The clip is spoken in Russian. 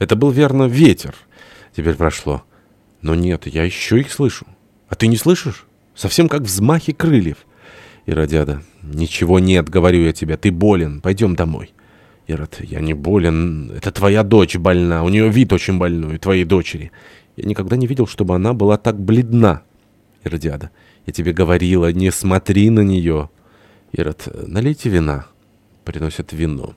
Это был, верно, ветер. Теперь прошло. Но нет, я еще их слышу. А ты не слышишь? Совсем как взмахи крыльев. Иродиада. Ничего нет, говорю я тебе. Ты болен. Пойдем домой. Ирод. Я не болен. Это твоя дочь больна. У нее вид очень больной. Твоей дочери. Я никогда не видел, чтобы она была так бледна. Иродиада. Я тебе говорила, не смотри на нее. Ирод. Налейте вина. Приносят вино.